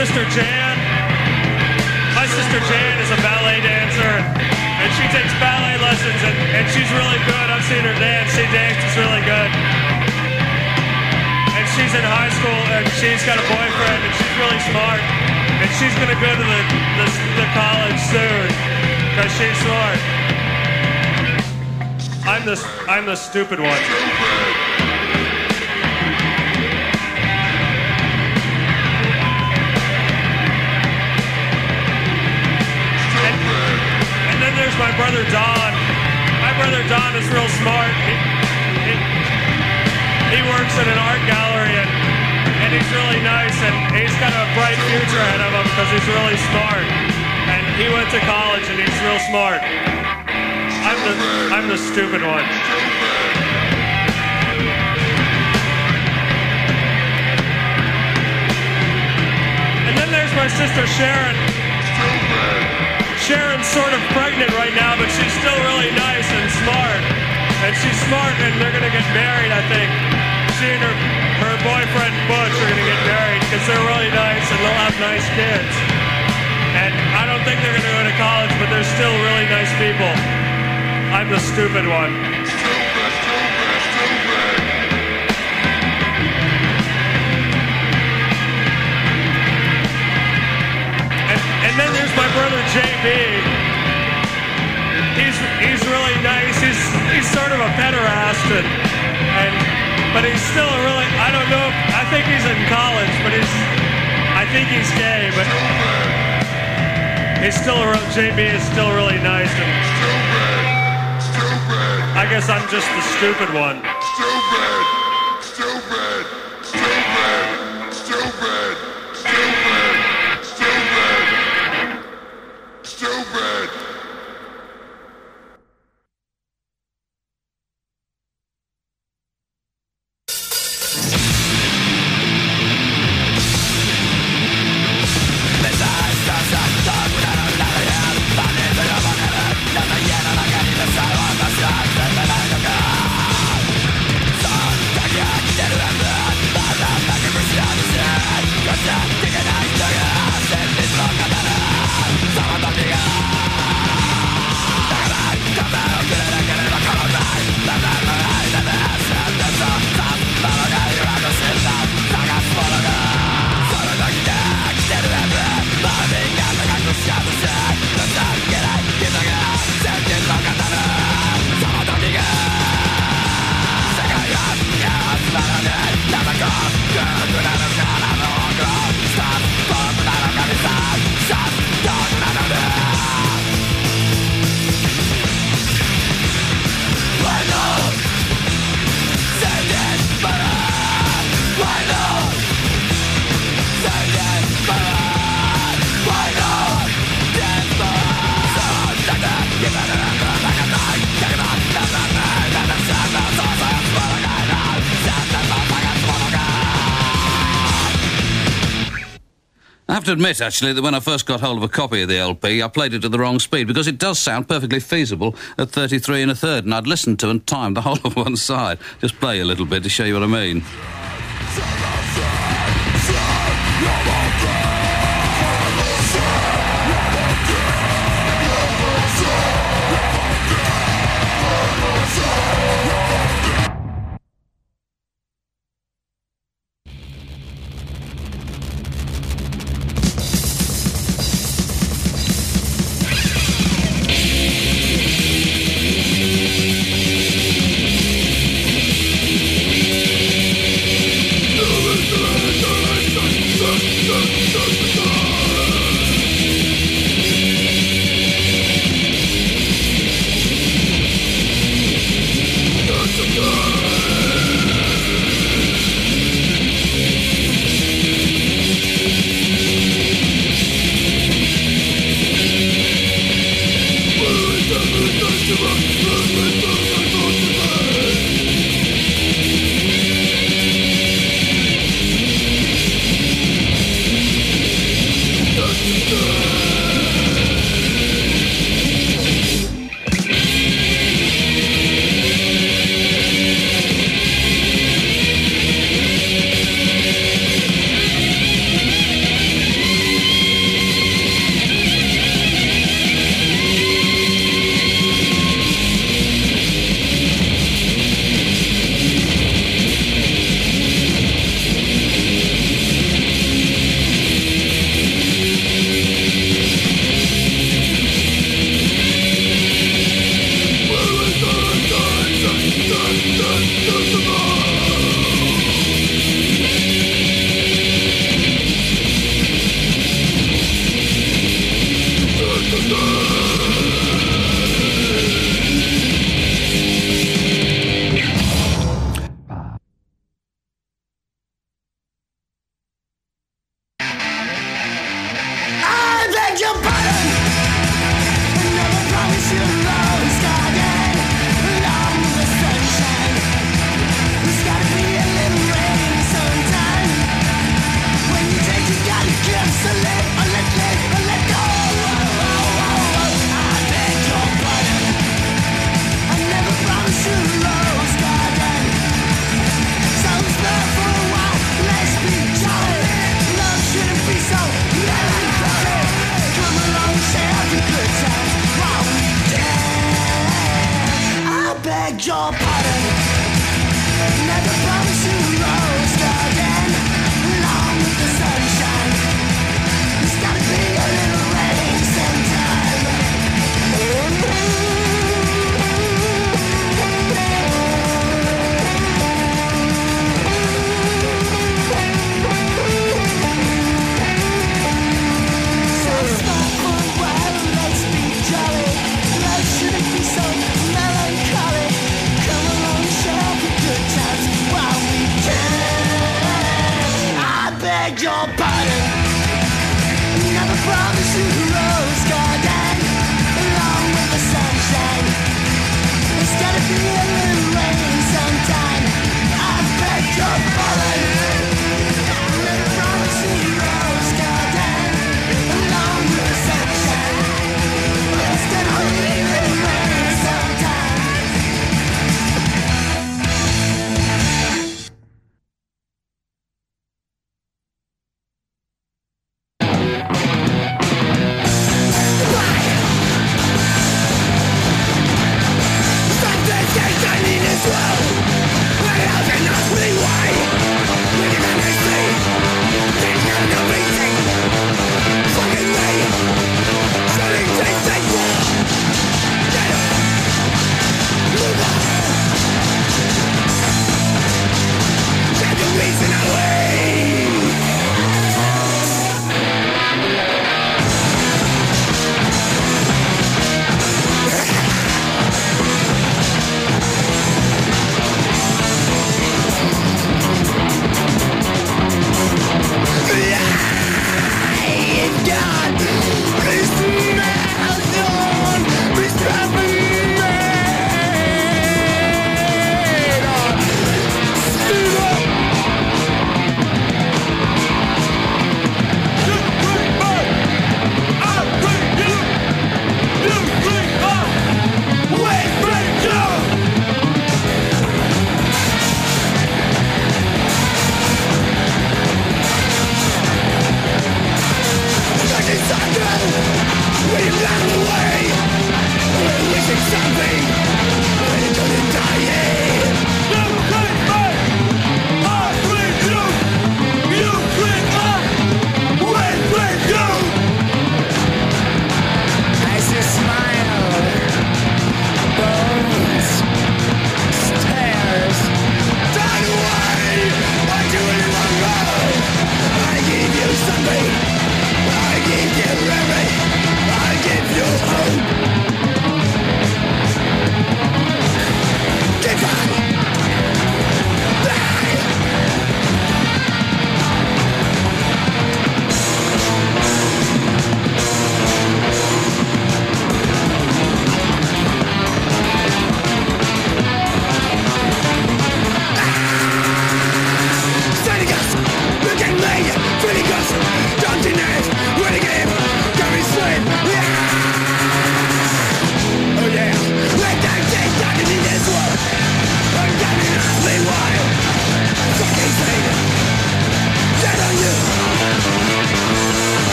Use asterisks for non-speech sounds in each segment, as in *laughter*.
sister Jan. My sister Jan is a ballet dancer, and she takes ballet lessons, and, and she's really good. I've seen her dance. She dances really good. And she's in high school, and she's got a boyfriend, and she's really smart. And she's gonna go to the, the, the college soon, because she's smart. I'm the, I'm the stupid one. My brother Don. My brother Don is real smart. He, he, he works at an art gallery and, and he's really nice and he's got a bright future ahead of him because he's really smart. And he went to college and he's real smart. I'm the I'm the stupid one. And then there's my sister Sharon. Sharon's sort of pregnant right now, but she's still really nice and smart. And she's smart, and they're gonna get married, I think. She and her, her boyfriend Butch are gonna get married because they're really nice and they'll have nice kids. And I don't think they're gonna go to college, but they're still really nice people. I'm the stupid one. JB. He's he's really nice. He's he's sort of a pederast, and, and but he's still a really I don't know. If, I think he's in college, but he's I think he's gay, but he's still a real, JB is still really nice, and I guess I'm just the stupid one. Admit, actually, that when I first got hold of a copy of the LP, I played it at the wrong speed because it does sound perfectly feasible at 33 and a third, and I'd listened to and timed the whole *laughs* of one side. Just play a little bit to show you what I mean.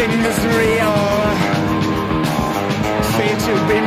nothing is real. Fate to be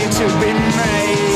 to be made.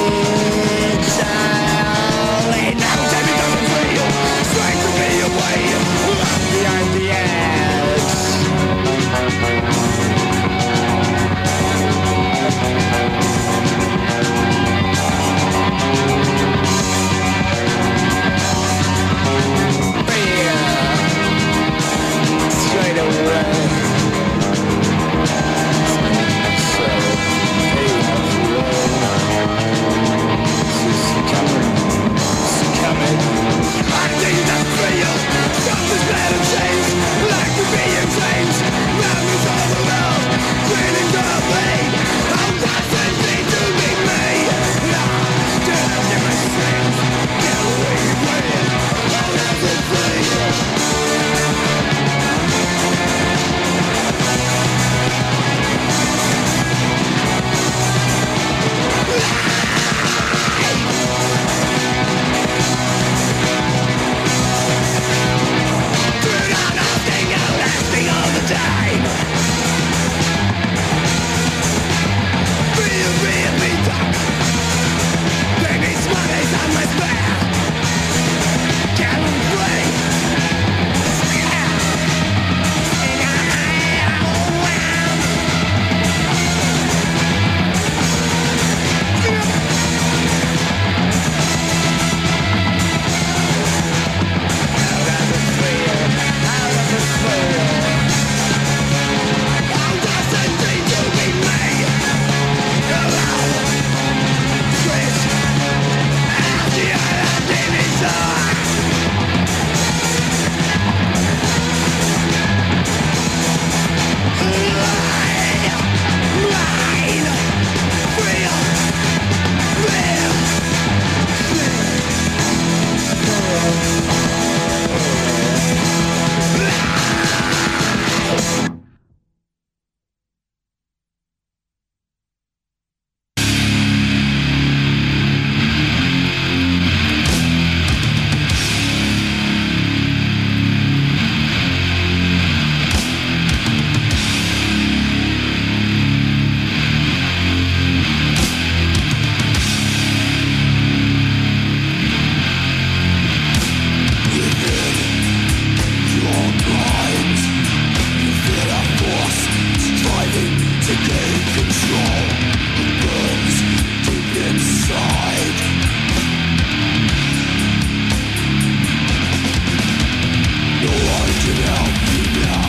to help you now.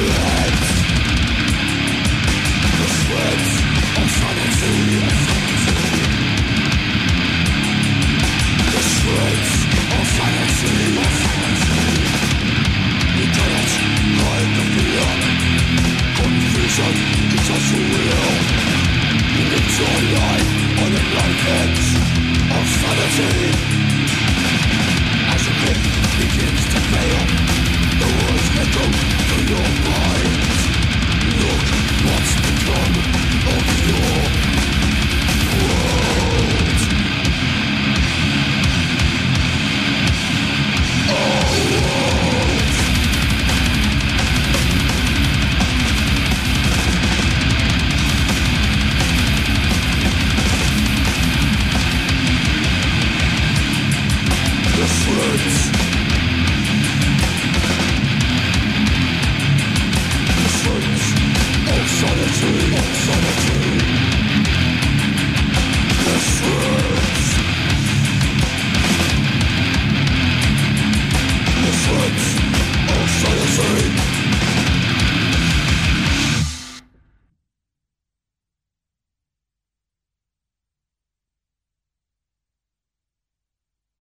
Begin